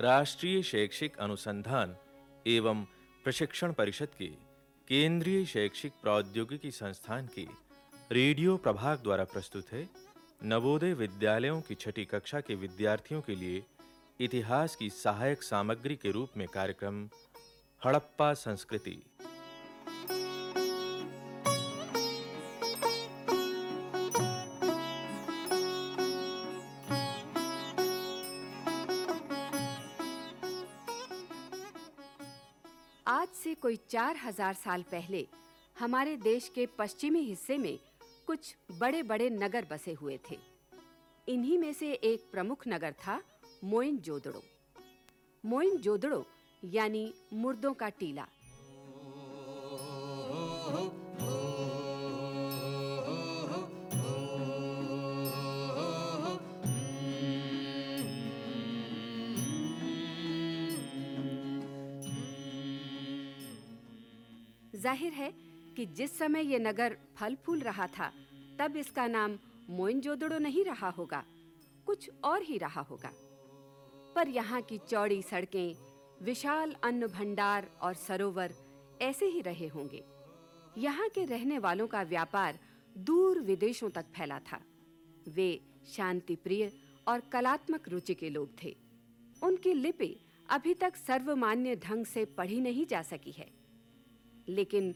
राष्ट्रीय शैक्षिक अनुसंधान एवं प्रशिक्षण परिषद के केंद्रीय शैक्षिक प्रौद्योगिकी संस्थान के रेडियो प्रभाग द्वारा प्रस्तुत है। नवोदय विद्यालयों की छठी कक्षा के विद्यार्थियों के लिए इतिहास की सहायक सामग्री के रूप में कार्यक्रम हड़प्पा संस्कृति। आज से कोई चार हज़ार साल पहले हमारे देश के पश्चिमी हिस्से में कुछ बड़े-बड़े नगर बसे हुए थे। इन्हीं में से एक प्रमुख नगर था मोइनजोदड़ो। मोइनजोदड़ो यानी मुर्दों का टीला। ज़ाहिर है कि जिस समय ये नगर फल फूल रहा था, तब इसका नाम मोइनजोदड़ो नहीं रहा होगा, कुछ और ही रहा होगा। पर यहाँ की चौड़ी सड़कें, विशाल अन्न भंडार और सरोवर ऐसे ही रहे होंगे। यहाँ के रहने वालों का व्यापार दूर विदेशों तक फैला था। वे शांति प्रिय और कलात्मक रुचि के लोग थे। उनकी लिपि अभी तक सर्वमान्य ढंग से पढ़ी नहीं जा सकी है। लेकिन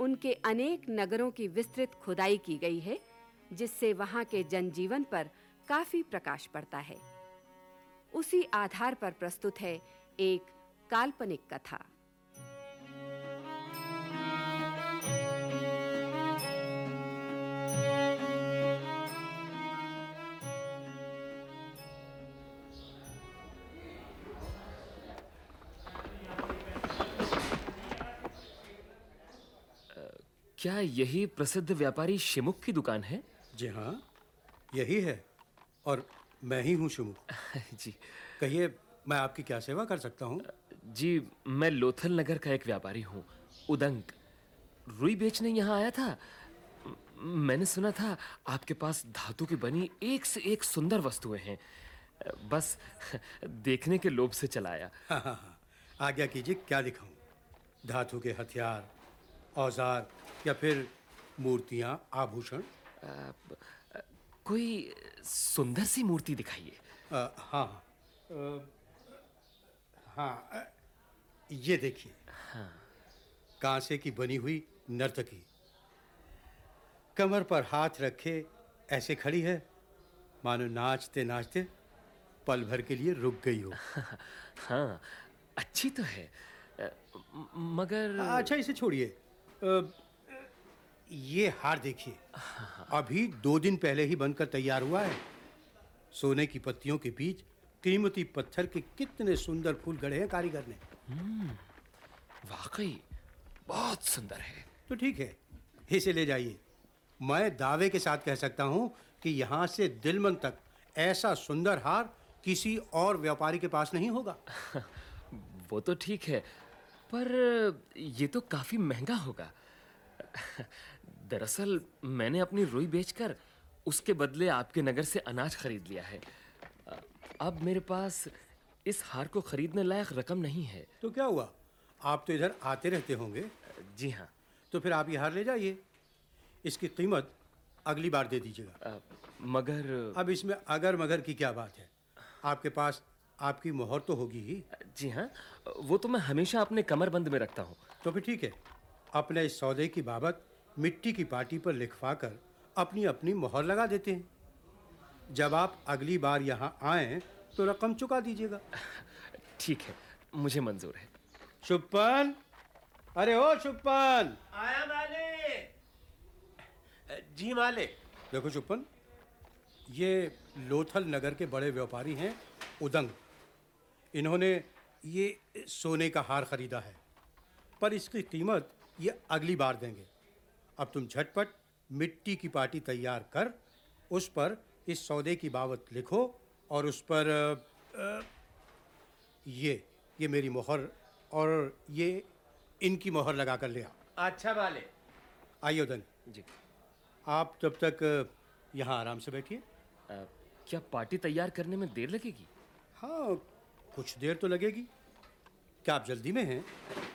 उनके अनेक नगरों की विस्तृत खुदाई की गई है, जिससे वहाँ के जनजीवन पर काफ़ी प्रकाश पड़ता है। उसी आधार पर प्रस्तुत है एक काल्पनिक कथा। क्या यही प्रसिद्ध व्यापारी शिमुख की दुकान है? जी हाँ यही है और मैं ही हूँ शुमुख। जी। कहिए मैं आपकी क्या सेवा कर सकता हूँ? जी मैं लोथल नगर का एक व्यापारी हूँ उदंक। रुई बेचने यहाँ आया था। मैंने सुना था आपके पास धातु की बनी एक से एक सुंदर वस्तुएँ हैं। बस देखने के लोभ से चला आया हाँ हाँ हाँ आज्ञा कीजिए क्या दिखाऊँ? धातु के हथियार औज़ार या फिर मूर्तियाँ आभूषण? कोई सुंदर सी मूर्ति दिखाइए। हाँ। हाँ ये देखिए। कांसे की बनी हुई नर्तकी। कमर पर हाथ रखे ऐसे खड़ी है मानो नाचते नाचते पल भर के लिए रुक गई हो। हाँ अच्छी तो है। मगर अच्छा इसे छोड़िए। ये हार देखिए। अभी दो दिन पहले ही बनकर तैयार हुआ है। सोने की पत्तियों के बीच कीमती पत्थर के कितने सुंदर फूल गढ़े हैं कारीगर ने। वाकई बहुत सुंदर है। तो ठीक है इसे ले जाइए। मैं दावे के साथ कह सकता हूँ कि यहाँ से दिलमन तक ऐसा सुंदर हार किसी और व्यापारी के पास नहीं होगा। वो तो ठीक है पर ये तो काफ़ी महँगा होगा। दरअसल मैंने अपनी रुई बेचकर उसके बदले आपके नगर से अनाज खरीद लिया है। अब मेरे पास इस हार को खरीदने लायक रकम नहीं है। तो क्या हुआ? आप तो इधर आते रहते होंगे। जी हाँ। तो फिर आप ये हार ले जाइए। इसकी कीमत अगली बार दे दीजिएगा। मगर अब इसमें अगर मगर की क्या बात है? आपके पास आपकी मोहर तो होगी ही। जी हाँ वो तो मैं हमेशा अपने कमरबंद में रखता हूँ। तो फिर ठीक है अपने इस सौदे की बाबत मिट्टी की पार्टी पर लिखवा कर अपनी अपनी मोहर लगा देते हैं। जब आप अगली बार यहाँ आएँ तो रकम चुका दीजिएगा। ठीक है मुझे मंजूर है। शुभपन अरे ओ शुभपन। आया माले। जी माले। देखो शुभपन ये लोथल नगर के बड़े व्यापारी हैं उदंग। इन्होंने ये सोने का हार खरीदा है पर इसकी कीमत ये अगली बार देंगे। अब तुम झटपट मिट्टी की पार्टी तैयार कर उस पर इस सौदे की बाबत लिखो और उस पर ये ये मेरी मोहर और ये इनकी मोहर लगा कर ले आओ। अच्छा वाले। आइए उदंग जी। आप तब तक यहाँ आराम से बैठिए। क्या पार्टी तैयार करने में देर लगेगी? हाँ कुछ देर तो लगेगी। क्या आप जल्दी में हैं?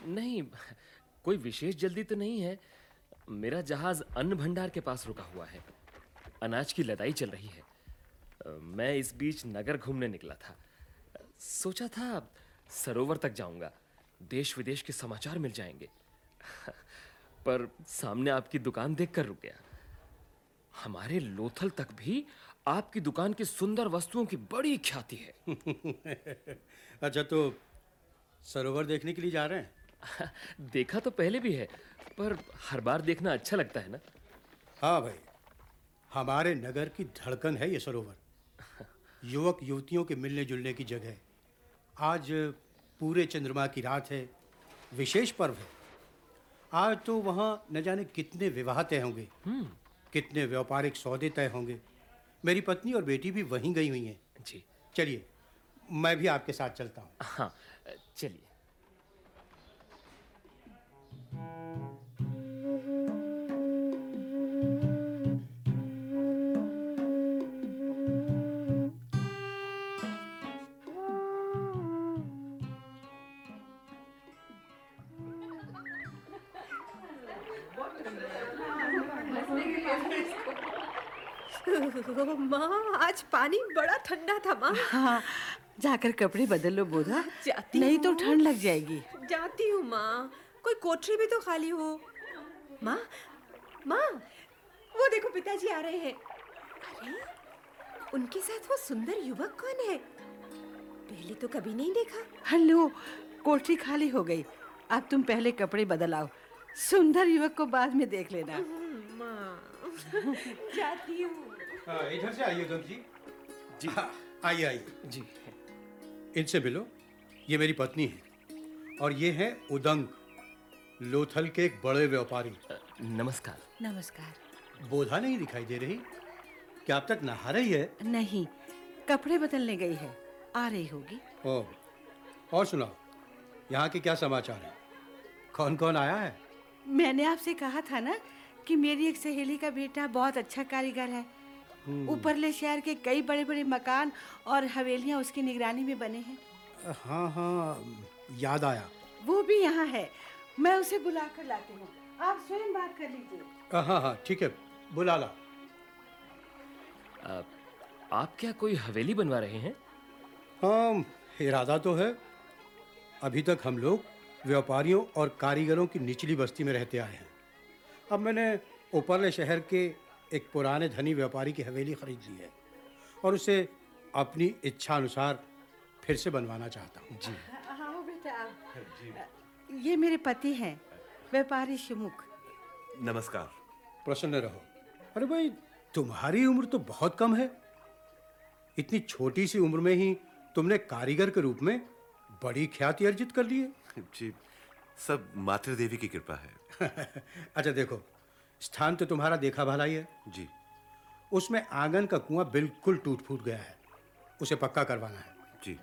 नहीं, कोई विशेष जल्दी तो नहीं है। मेरा जहाज़ अन्न भंडार के पास रुका हुआ है। अनाज की लदाई चल रही है। मैं इस बीच नगर घूमने निकला था। सोचा था सरोवर तक जाऊँगा। देश विदेश के समाचार मिल जाएँगे। पर सामने आपकी दुकान देखकर रुक गया। हमारे लोथल तक भी आपकी दुकान की सुंदर वस्तुओं की बड़ी ख्याति है। अच्छा तो सरोवर देखने के लिए जा रहे हैं? देखा तो पहले भी है पर हर बार देखना अच्छा लगता है ना? हाँ भाई हमारे नगर की धड़कन है ये सरोवर। युवक युवतियों के मिलने जुलने की जगह आज पूरे चंद्रमा की रात है विशेष पर्व है। आज तो वहाँ न जाने कितने विवाह तय होंगे कितने व्यापारिक सौदे तय होंगे मेरी पत्नी और बेटी भी वहीं गई हुई हैं। जी। चलिए मैं भी आपके साथ चलता हूँ। हाँ चलिए। माँ आज पानी बड़ा ठंडा था माँ। हाँ जाकर कपड़े बदल लो बोधा। जाती नहीं तो ठंड लग जाएगी। जाती हूँ माँ। कोई कोठरी भी तो खाली हो। माँ माँ वो देखो पिताजी आ रहे हैं। अरे उनके साथ वो सुंदर युवक कौन है? पहले तो कभी नहीं देखा। हेलो कोठरी खाली हो गई। अब तुम पहले कपड़े बदल आओ सुंदर युवक को बाद में देख लेना। माँ। जाती हूँ। इधर से आइए उधम जी। जी आइए आइए। जी। इनसे मिलो ये मेरी पत्नी है और ये है उदंग लोथल के एक बड़े व्यापारी। नमस्कार। नमस्कार। बोधा नहीं दिखाई दे रही? क्या अब तक नहा रही है? नहीं कपड़े बदलने गई है। आ रही होगी। ओ और सुनाओ यहाँ के क्या समाचार है? कौन कौन आया है? मैंने आपसे कहा था ना कि मेरी एक सहेली का बेटा बहुत अच्छा कारीगर है। ऊपरले शहर के कई बड़े बड़े मकान और हवेलियाँ उसकी निगरानी में बने हैं। हाँ हाँ याद आया। वो भी यहाँ है। मैं उसे बुला कर लाती हूँ। आप स्वयं बात कर लीजिए। हाँ हाँ ठीक है बुला ला। अ, आप क्या कोई हवेली बनवा रहे हैं? हाँ इरादा तो है। अभी तक हम लोग व्यापारियों और कारीगरों की निचली बस्ती में रहते आए हैं। अब मैंने ऊपरले शहर के एक पुराने धनी व्यापारी की हवेली खरीद ली है और उसे अपनी इच्छा अनुसार फिर से बनवाना चाहता हूँ। जी। हाँ बेटा। ये मेरे पति हैं व्यापारी शिमुख। नमस्कार। प्रसन्न रहो। अरे भाई तुम्हारी उम्र तो बहुत कम है। इतनी छोटी सी उम्र में ही तुमने कारीगर के रूप में बड़ी ख्याति अर्जित कर ली है। जी सब मातृ देवी की कृपा है। अच्छा देखो स्थान तो तुम्हारा देखा भला ही है। जी। उसमें आँगन का कुआँ बिल्कुल टूट फूट गया है। उसे पक्का करवाना है। जी।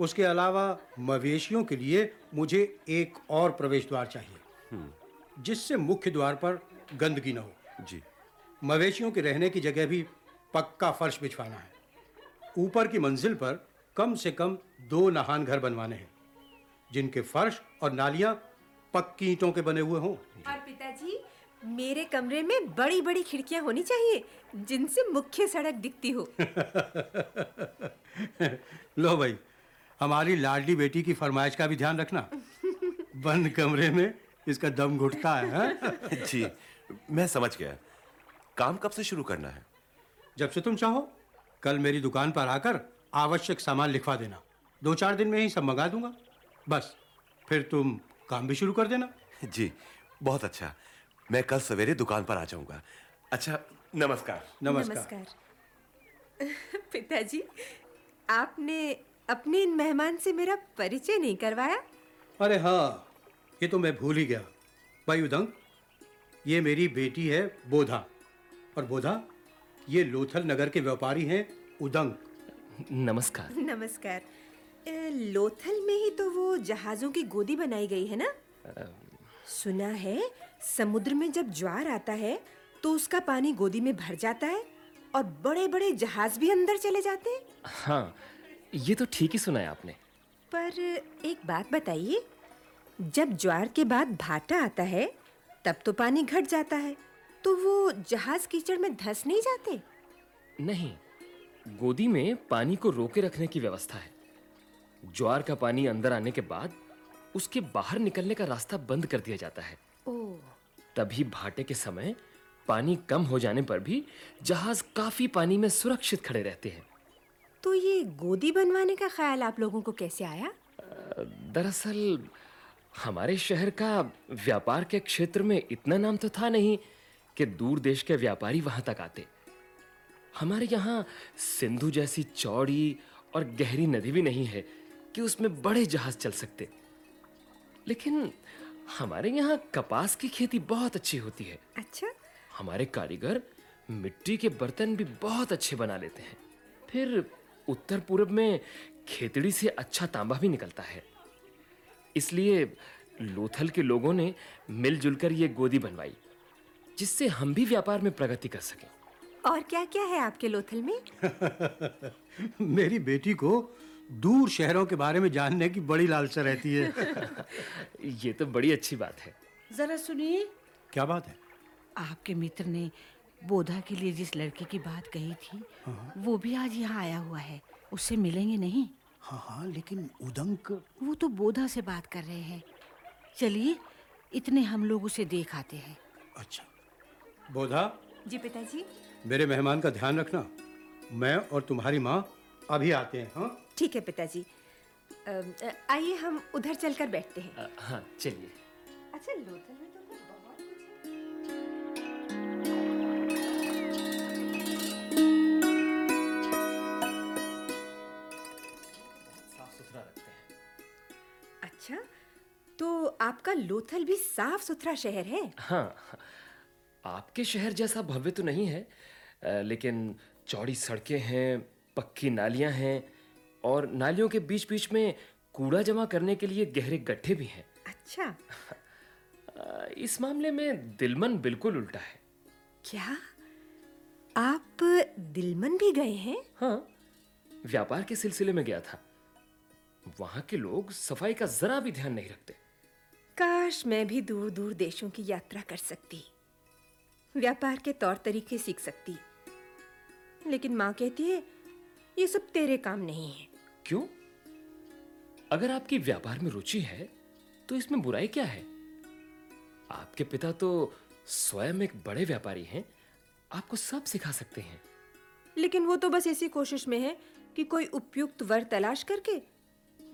उसके अलावा मवेशियों के लिए मुझे एक और प्रवेश द्वार चाहिए। जिससे मुख्य द्वार पर गंदगी न हो। जी। मवेशियों के रहने की जगह भी पक्का फर्श बिछवाना है। ऊपर की मंजिल पर कम से कम दो नहान घर बनवाने हैं जिनके फर्श और नालियाँ पक्की ईंटों के बने हुए हों। और पिताजी मेरे कमरे में बड़ी बड़ी खिड़कियाँ होनी चाहिए जिनसे मुख्य सड़क दिखती हो। लो भाई हमारी लाडली बेटी की फरमाइश का भी ध्यान रखना। बंद कमरे में इसका दम घुटता है हाँ? जी मैं समझ गया। काम कब से शुरू करना है? जब से तुम चाहो कल मेरी दुकान पर आकर आवश्यक सामान लिखवा देना। दो चार दिन में ही सब मंगा दूँगा। बस फिर तुम काम भी शुरू कर देना। जी बहुत अच्छा। मैं कल सवेरे दुकान पर आ जाऊँगा। अच्छा नमस्कार। नमस्कार। नमस्कार पिताजी आपने अपने इन मेहमान से मेरा परिचय नहीं करवाया? अरे हाँ ये तो मैं भूल ही गया। भाई उदंग ये मेरी बेटी है बोधा। और बोधा ये लोथल नगर के व्यापारी हैं उदंग। नमस्कार। नमस्कार। अ, लोथल में ही तो वो जहाजों की गोदी बनाई गई है ना? सुना है समुद्र में जब ज्वार आता है तो उसका पानी गोदी में भर जाता है और बड़े बड़े जहाज़ भी अंदर चले जाते हैं। हाँ ये तो ठीक ही सुना है आपने। पर एक बात बताइए जब ज्वार के बाद भाटा आता है तब तो पानी घट जाता है तो वो जहाज़ कीचड़ में धंस नहीं जाते? नहीं गोदी में पानी को रोके रखने की व्यवस्था है। ज्वार का पानी अंदर आने के बाद उसके बाहर निकलने का रास्ता बंद कर दिया जाता है। तभी भाटे के समय पानी कम हो जाने पर भी जहाज़ काफ़ी पानी में सुरक्षित खड़े रहते हैं। तो ये गोदी बनवाने का ख्याल आप लोगों को कैसे आया? दरअसल हमारे शहर का व्यापार के क्षेत्र में इतना नाम तो था नहीं कि दूर देश के व्यापारी वहाँ तक आते। हमारे यहाँ सिंधु जैसी चौड़ी और गहरी नदी भी नहीं है कि उसमें बड़े जहाज़ चल सकते। लेकिन हमारे यहाँ कपास की खेती बहुत अच्छी होती है। अच्छा। हमारे कारीगर मिट्टी के बर्तन भी बहुत अच्छे बना लेते हैं। फिर उत्तर पूर्व में खेतड़ी से अच्छा तांबा भी निकलता है। इसलिए लोथल के लोगों ने मिलजुल कर ये गोदी बनवाई जिससे हम भी व्यापार में प्रगति कर सकें। और क्या क्या है आपके लोथल में? मेरी बेटी को दूर शहरों के बारे में जानने की बड़ी लालसा रहती है। ये तो बड़ी अच्छी बात है। जरा सुनिए। क्या बात है? आपके मित्र ने बोधा के लिए जिस लड़के की बात कही थी वो भी आज यहाँ आया हुआ है। उससे मिलेंगे नहीं? हाँ हाँ लेकिन उदंक वो तो बोधा से बात कर रहे हैं। चलिए इतने हम लोग उसे देख आते हैं। अच्छा। बोधा? जी पिताजी। मेरे मेहमान का ध्यान रखना। मैं और तुम्हारी माँ अभी आते हैं हाँ? ठीक है पिताजी। आइए हम उधर चलकर बैठते हैं। हाँ चलिए। अच्छा लोथल में तो है। हैं। अच्छा तो आपका लोथल भी साफ़ सुथरा शहर है? हाँ आपके शहर जैसा भव्य तो नहीं है लेकिन चौड़ी सड़कें हैं पक्की नालियाँ हैं और नालियों के बीच बीच में कूड़ा जमा करने के लिए गहरे गड्ढे भी हैं। अच्छा। इस मामले में दिलमन बिल्कुल उल्टा है। क्या? आप दिलमन भी गए हैं? हाँ व्यापार के सिलसिले में गया था। वहाँ के लोग सफ़ाई का जरा भी ध्यान नहीं रखते। काश मैं भी दूर दूर देशों की यात्रा कर सकती। व्यापार के तौर तरीके सीख सकती। लेकिन माँ कहती है ये सब तेरे काम नहीं है। क्यों? अगर आपकी व्यापार में रुचि है तो इसमें बुराई क्या है? आपके पिता तो स्वयं एक बड़े व्यापारी हैं आपको सब सिखा सकते हैं। लेकिन वो तो बस इसी कोशिश में है कि कोई उपयुक्त वर तलाश करके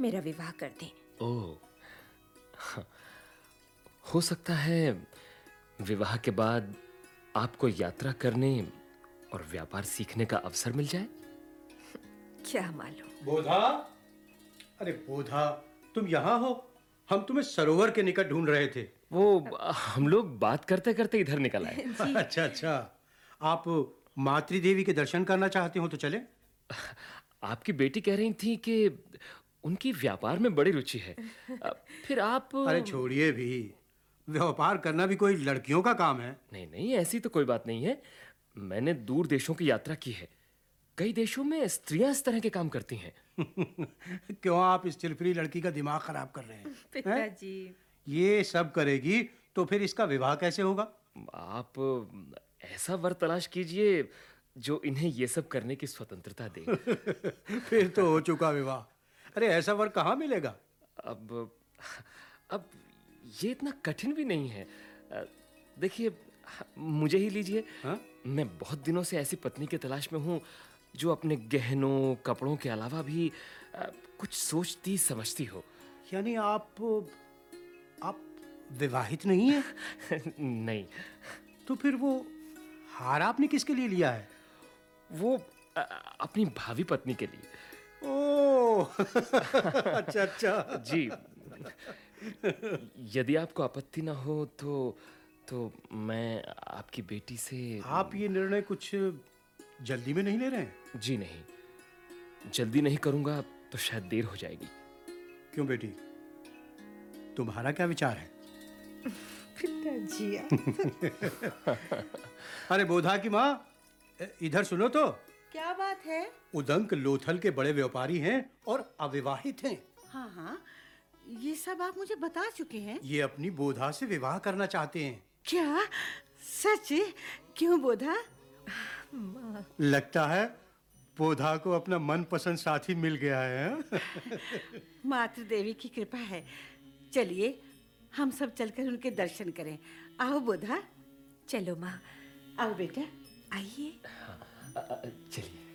मेरा विवाह कर दें। ओह हाँ, हो सकता है विवाह के बाद आपको यात्रा करने और व्यापार सीखने का अवसर मिल जाए। क्या मालूम। बोधा? अरे बोधा तुम यहाँ हो? हम तुम्हें सरोवर के निकट ढूंढ रहे थे। वो हम लोग बात करते करते इधर निकल आए। अच्छा अच्छा। आप मातृ देवी के दर्शन करना चाहते हो तो चले। आपकी बेटी कह रही थी कि उनकी व्यापार में बड़ी रुचि है। फिर आप अरे छोड़िए भी। व्यापार करना भी कोई लड़कियों का काम है। नहीं नहीं ऐसी तो कोई बात नहीं है। मैंने दूर देशों की यात्रा की है। कई देशों में स्त्रियाँ इस तरह के काम करती हैं। क्यों आप इस चिलफिरी लड़की का दिमाग खराब कर रहे हैं? पिताजी। ये सब करेगी तो फिर इसका विवाह कैसे होगा? आप ऐसा वर तलाश कीजिए जो इन्हें ये सब करने की स्वतंत्रता दे। फिर तो हो चुका विवाह। अरे ऐसा वर्ग कहाँ मिलेगा? अब अब ये इतना कठिन भी नहीं है। देखिए मुझे ही लीजिए। हाँ? मैं बहुत दिनों से ऐसी पत्नी की तलाश में हूँ। जो अपने गहनों कपड़ों के अलावा भी अ, कुछ सोचती समझती हो। यानी आप आप विवाहित नहीं है? नहीं। तो फिर वो हार आपने किसके लिए लिया है? वो अ, अपनी भावी पत्नी के लिए। ओ अच्छा अच्छा। जी। यदि आपको आपत्ति ना हो तो तो मैं आपकी बेटी से आप ये निर्णय कुछ जल्दी में नहीं ले रहे हैं? जी नहीं। जल्दी नहीं करूँगा तो शायद देर हो जाएगी। क्यों बेटी? तुम्हारा क्या विचार है? अरे बोधा की माँ इधर सुनो तो। क्या बात है? उदंक लोथल के बड़े व्यापारी हैं और अविवाहित हैं। हाँ हाँ। ये सब आप मुझे बता चुके हैं। ये अपनी बोधा से विवाह करना चाहते हैं। क्या? सच? क्यों बोधा? लगता है बोधा को अपना मनपसंद साथी मिल गया है हाँ? मातृ देवी की कृपा है। चलिए हम सब चलकर उनके दर्शन करें। आओ बोधा। चलो माँ। आओ बेटा आइए। अ, चलिए।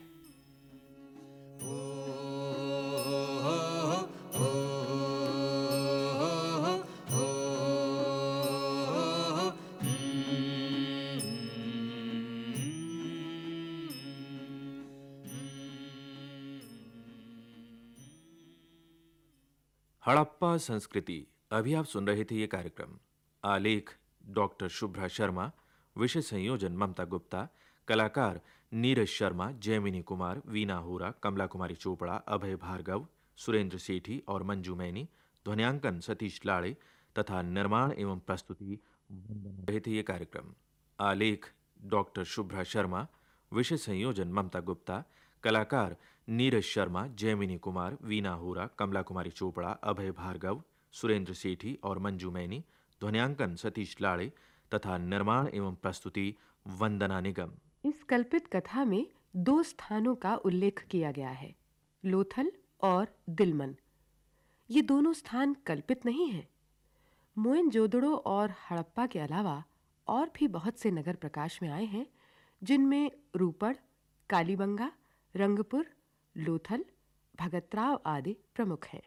हड़प्पा संस्कृति। अभी आप सुन रहे थे ये कार्यक्रम। आलेख, डॉक्टर शुभ्रा शर्मा, विषय संयोजन ममता गुप्ता, कलाकार नीरज शर्मा जयमिनी कुमार, वीना होरा, कमला कुमारी चोपड़ा, अभय भार्गव, सुरेंद्र सेठी और मंजू मैनी, ध्वनियांकन सतीश लाड़े तथा निर्माण एवं प्रस्तुति रहे थे ये कार्यक्रम। आलेख, डॉक्टर शुभ्रा शर्मा, विषय संयोजन ममता गुप्ता, कलाकार नीरज शर्मा जयमिनी कुमार, वीना होरा कमला कुमारी चोपड़ा, अभय भार्गव, सुरेंद्र सेठी और मंजू मैनी, ध्वनियांकन सतीश लाड़े तथा निर्माण एवं प्रस्तुति वंदना निगम। इस कल्पित कथा में दो स्थानों का उल्लेख किया गया है, लोथल और दिलमन। ये दोनों स्थान कल्पित नहीं हैं। मोहनजोदड़ो और हड़प्पा के अलावा और भी बहुत से नगर प्रकाश में आए हैं, जिनमें रूपड़, कालीबंगा, रंगपुर लोथल, भगतराव आदि प्रमुख हैं।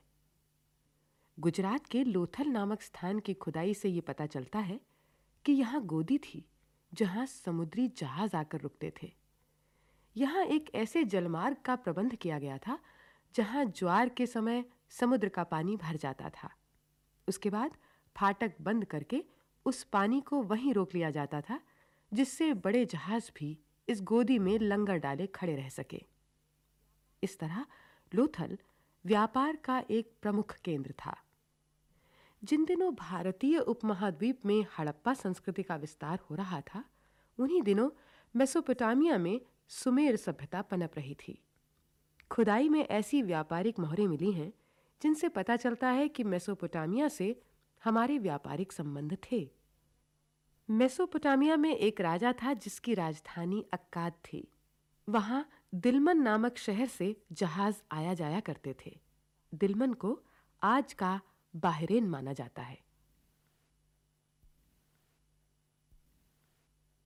गुजरात के लोथल नामक स्थान की खुदाई से ये पता चलता है कि यहाँ गोदी थी जहाँ समुद्री जहाज़ आकर रुकते थे। यहाँ एक ऐसे जलमार्ग का प्रबंध किया गया था जहाँ ज्वार के समय समुद्र का पानी भर जाता था। उसके बाद फाटक बंद करके उस पानी को वहीं रोक लिया जाता था जिससे बड़े जहाज़ भी इस गोदी में लंगर डाले खड़े रह सके। इस तरह लोथल व्यापार का एक प्रमुख केंद्र था। जिन दिनों भारतीय उपमहाद्वीप में हड़प्पा संस्कृति का विस्तार हो रहा था, उन्हीं दिनों मेसोपोटामिया में सुमेर सभ्यता पनप रही थी। खुदाई में ऐसी व्यापारिक मोहरें मिली हैं, जिनसे पता चलता है कि मेसोपोटामिया से हमारे व्यापारिक संबंध थे। मेसोपोटामिया में एक राजा था जिसकी राजधानी अक्काद थी। वहाँ दिलमन नामक शहर से जहाज़ आया जाया करते थे। दिलमन को आज का बाहरेन माना जाता है।